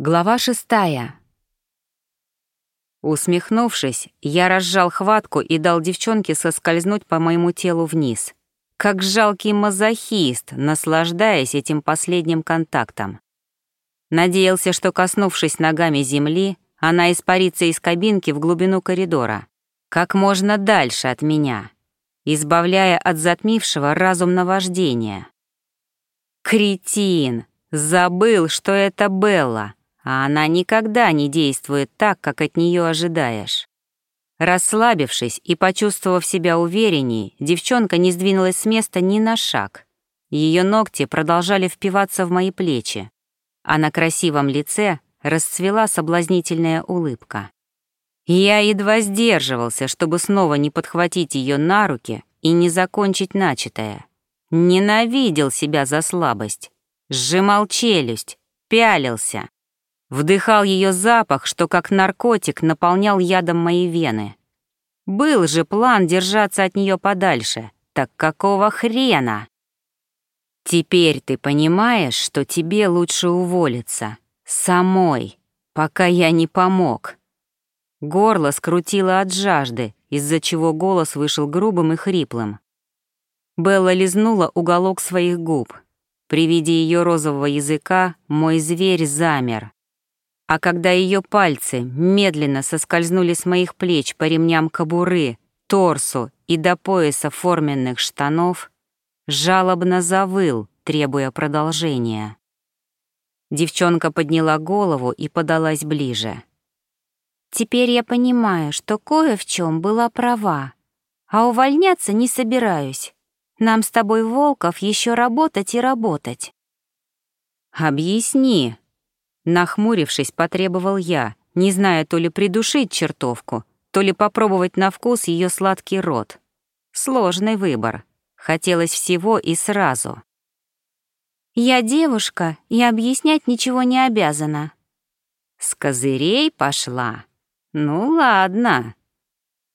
Глава шестая. Усмехнувшись, я разжал хватку и дал девчонке соскользнуть по моему телу вниз. Как жалкий мазохист, наслаждаясь этим последним контактом. Надеялся, что, коснувшись ногами земли, она испарится из кабинки в глубину коридора, как можно дальше от меня, избавляя от затмившего разум наваждения. Кретин! Забыл, что это Белла а она никогда не действует так, как от нее ожидаешь. Расслабившись и почувствовав себя уверенней, девчонка не сдвинулась с места ни на шаг. Ее ногти продолжали впиваться в мои плечи, а на красивом лице расцвела соблазнительная улыбка. Я едва сдерживался, чтобы снова не подхватить ее на руки и не закончить начатое. Ненавидел себя за слабость, сжимал челюсть, пялился, Вдыхал ее запах, что как наркотик наполнял ядом мои вены. Был же план держаться от нее подальше. Так какого хрена? Теперь ты понимаешь, что тебе лучше уволиться. Самой, пока я не помог. Горло скрутило от жажды, из-за чего голос вышел грубым и хриплым. Белла лизнула уголок своих губ. При виде ее розового языка мой зверь замер. А когда ее пальцы медленно соскользнули с моих плеч по ремням кобуры, торсу и до пояса форменных штанов, жалобно завыл, требуя продолжения. Девчонка подняла голову и подалась ближе. «Теперь я понимаю, что кое в чем была права, а увольняться не собираюсь. Нам с тобой, Волков, еще работать и работать». «Объясни», Нахмурившись, потребовал я, не зная то ли придушить чертовку, то ли попробовать на вкус ее сладкий рот. Сложный выбор. Хотелось всего и сразу. «Я девушка и объяснять ничего не обязана». «С козырей пошла? Ну ладно».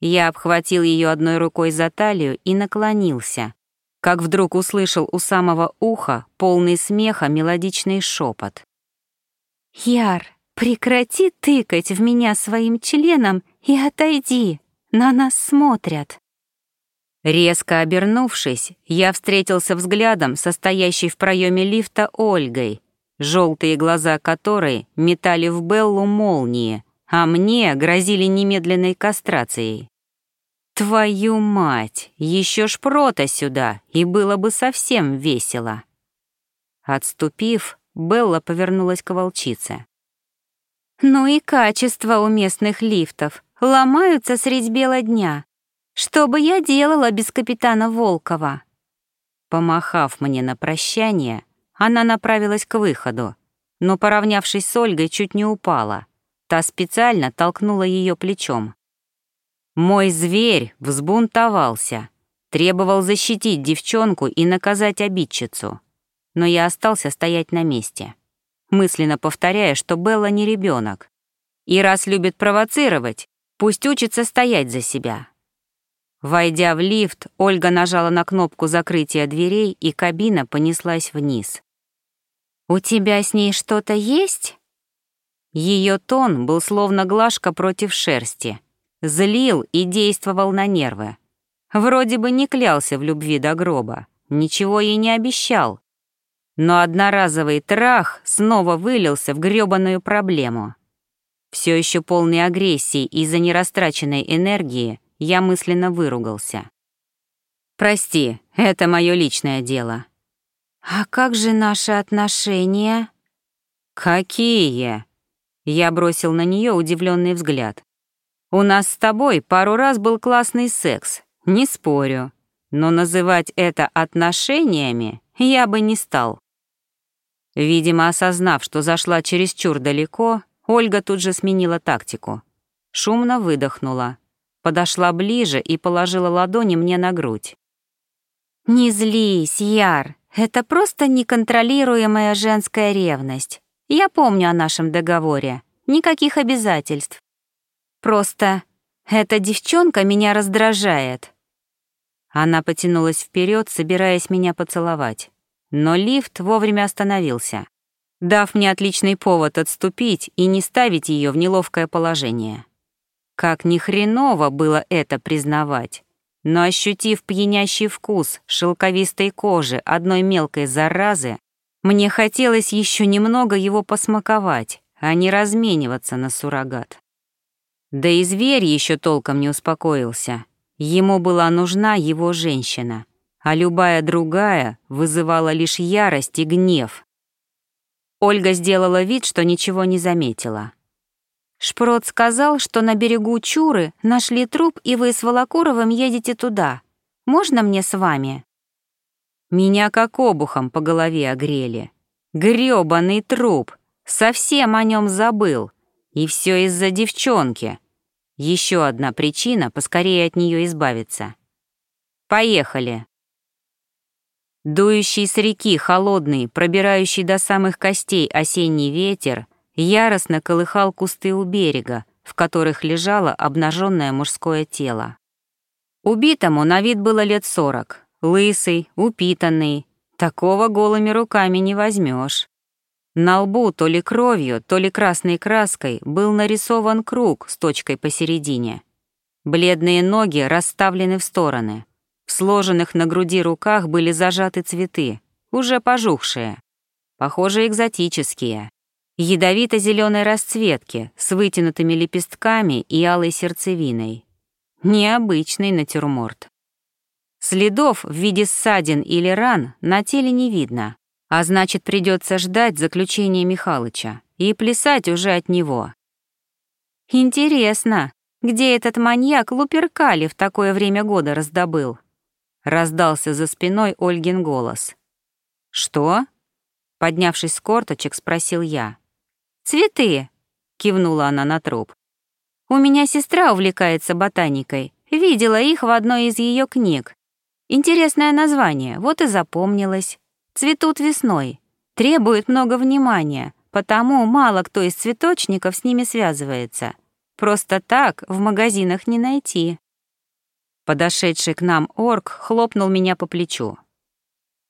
Я обхватил ее одной рукой за талию и наклонился, как вдруг услышал у самого уха полный смеха мелодичный шепот. «Яр, прекрати тыкать в меня своим членом и отойди, на нас смотрят». Резко обернувшись, я встретился взглядом состоящей в проеме лифта Ольгой, желтые глаза которой метали в Беллу молнии, а мне грозили немедленной кастрацией. Твою мать, еще шпрота сюда, и было бы совсем весело. Отступив, Белла повернулась к волчице. «Ну и качество у местных лифтов. Ломаются средь бела дня. Что бы я делала без капитана Волкова?» Помахав мне на прощание, она направилась к выходу, но, поравнявшись с Ольгой, чуть не упала. Та специально толкнула ее плечом. Мой зверь взбунтовался, требовал защитить девчонку и наказать обидчицу но я остался стоять на месте, мысленно повторяя, что Белла не ребенок. И раз любит провоцировать, пусть учится стоять за себя. Войдя в лифт, Ольга нажала на кнопку закрытия дверей, и кабина понеслась вниз. «У тебя с ней что-то есть?» Ее тон был словно глажка против шерсти. Злил и действовал на нервы. Вроде бы не клялся в любви до гроба, ничего ей не обещал, но одноразовый трах снова вылился в грёбаную проблему. Все еще полный агрессии из-за нерастраченной энергии я мысленно выругался. «Прости, это мое личное дело». «А как же наши отношения?» «Какие?» Я бросил на нее удивленный взгляд. «У нас с тобой пару раз был классный секс, не спорю, но называть это отношениями я бы не стал». Видимо, осознав, что зашла чересчур далеко, Ольга тут же сменила тактику. Шумно выдохнула, подошла ближе и положила ладони мне на грудь. «Не злись, Яр, это просто неконтролируемая женская ревность. Я помню о нашем договоре, никаких обязательств. Просто эта девчонка меня раздражает». Она потянулась вперед, собираясь меня поцеловать но лифт вовремя остановился. дав мне отличный повод отступить и не ставить ее в неловкое положение. Как ни хреново было это признавать, но ощутив пьянящий вкус шелковистой кожи одной мелкой заразы, мне хотелось еще немного его посмаковать, а не размениваться на суррогат. Да и зверь еще толком не успокоился. Ему была нужна его женщина, а любая другая вызывала лишь ярость и гнев. Ольга сделала вид, что ничего не заметила. Шпрот сказал, что на берегу Чуры нашли труп, и вы с Волокуровым едете туда. Можно мне с вами?» Меня как обухом по голове огрели. Грёбаный труп. Совсем о нем забыл. И все из-за девчонки. Еще одна причина поскорее от нее избавиться. Поехали. Дующий с реки холодный, пробирающий до самых костей осенний ветер яростно колыхал кусты у берега, в которых лежало обнаженное мужское тело. Убитому на вид было лет сорок, лысый, упитанный. Такого голыми руками не возьмешь. На лбу то ли кровью, то ли красной краской был нарисован круг с точкой посередине. Бледные ноги расставлены в стороны. В сложенных на груди руках были зажаты цветы, уже пожухшие. Похоже, экзотические ядовито-зеленой расцветки с вытянутыми лепестками и алой сердцевиной. Необычный натюрморт. Следов в виде ссадин или ран на теле не видно, а значит, придется ждать заключения Михалыча и плясать уже от него. «Интересно, где этот маньяк Луперкали в такое время года раздобыл?» Раздался за спиной Ольгин голос. «Что?» Поднявшись с корточек, спросил я. «Цветы», — кивнула она на труп. «У меня сестра увлекается ботаникой. Видела их в одной из ее книг. Интересное название, вот и запомнилось. Цветут весной. Требует много внимания, потому мало кто из цветочников с ними связывается. Просто так в магазинах не найти». Подошедший к нам орк хлопнул меня по плечу.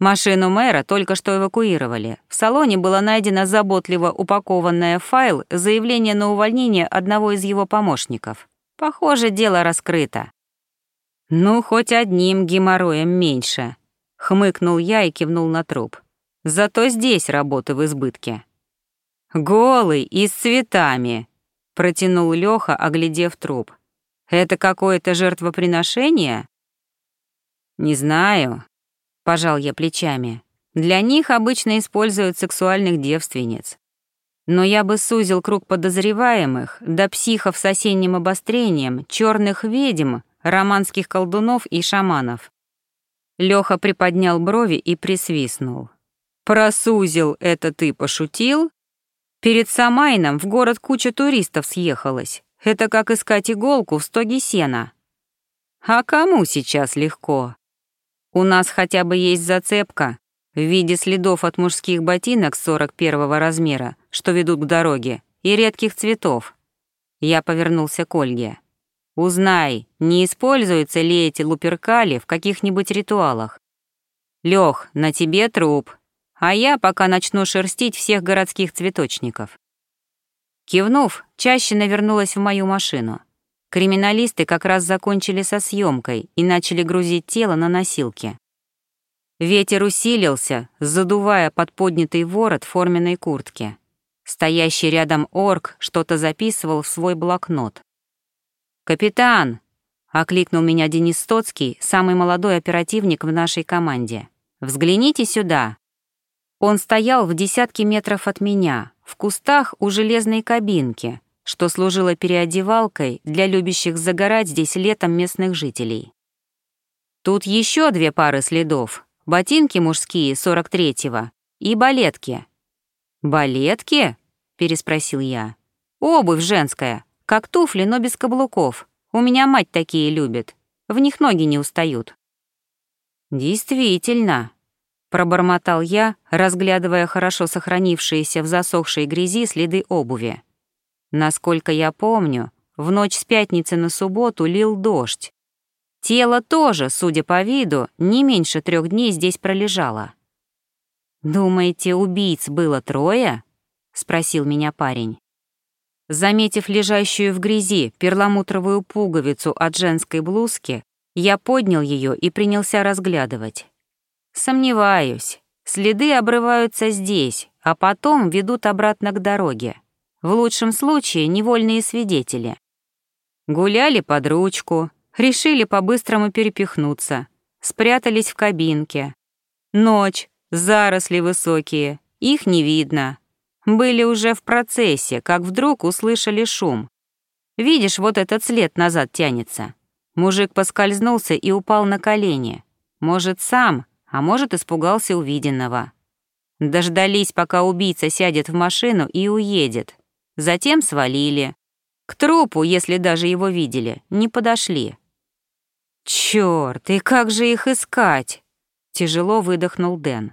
Машину мэра только что эвакуировали. В салоне было найдено заботливо упакованное файл заявление на увольнение одного из его помощников. Похоже, дело раскрыто. «Ну, хоть одним геморроем меньше», — хмыкнул я и кивнул на труп. «Зато здесь работы в избытке». «Голый и с цветами», — протянул Лёха, оглядев труп. «Это какое-то жертвоприношение?» «Не знаю», Пожал я плечами. Для них обычно используют сексуальных девственниц. Но я бы сузил круг подозреваемых до психов с осенним обострением, черных ведьм, романских колдунов и шаманов. Лёха приподнял брови и присвистнул. «Просузил это ты пошутил? Перед Самайном в город куча туристов съехалась. Это как искать иголку в стоге сена. А кому сейчас легко? У нас хотя бы есть зацепка в виде следов от мужских ботинок 41 размера, что ведут к дороге, и редких цветов. Я повернулся к Ольге. Узнай, не используются ли эти луперкали в каких-нибудь ритуалах. Лёх, на тебе труп, а я пока начну шерстить всех городских цветочников. Кивнув, чаще навернулась в мою машину. Криминалисты как раз закончили со съемкой и начали грузить тело на носилки. Ветер усилился, задувая под поднятый ворот форменной куртки. Стоящий рядом орк что-то записывал в свой блокнот. «Капитан!» — окликнул меня Денис Стоцкий, самый молодой оперативник в нашей команде. «Взгляните сюда!» Он стоял в десятке метров от меня, в кустах у железной кабинки, что служило переодевалкой для любящих загорать здесь летом местных жителей. Тут еще две пары следов. Ботинки мужские 43-го и балетки. «Балетки?» — переспросил я. «Обувь женская, как туфли, но без каблуков. У меня мать такие любит. В них ноги не устают». «Действительно», — пробормотал я, разглядывая хорошо сохранившиеся в засохшей грязи следы обуви. Насколько я помню, в ночь с пятницы на субботу лил дождь. Тело тоже, судя по виду, не меньше трех дней здесь пролежало. «Думаете, убийц было трое?» — спросил меня парень. Заметив лежащую в грязи перламутровую пуговицу от женской блузки, я поднял ее и принялся разглядывать. Сомневаюсь. Следы обрываются здесь, а потом ведут обратно к дороге. В лучшем случае невольные свидетели. Гуляли под ручку, решили по-быстрому перепихнуться, спрятались в кабинке. Ночь, заросли высокие, их не видно. Были уже в процессе, как вдруг услышали шум. Видишь, вот этот след назад тянется. Мужик поскользнулся и упал на колени. Может, сам, а может, испугался увиденного. Дождались, пока убийца сядет в машину и уедет. Затем свалили. К трупу, если даже его видели, не подошли. «Чёрт, и как же их искать?» Тяжело выдохнул Дэн.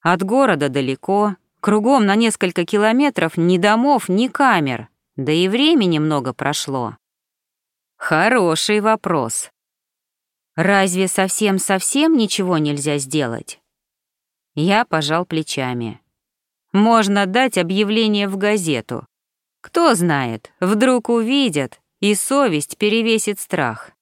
«От города далеко, кругом на несколько километров ни домов, ни камер, да и времени много прошло». «Хороший вопрос. Разве совсем-совсем ничего нельзя сделать?» Я пожал плечами. «Можно дать объявление в газету. Кто знает, вдруг увидят, и совесть перевесит страх».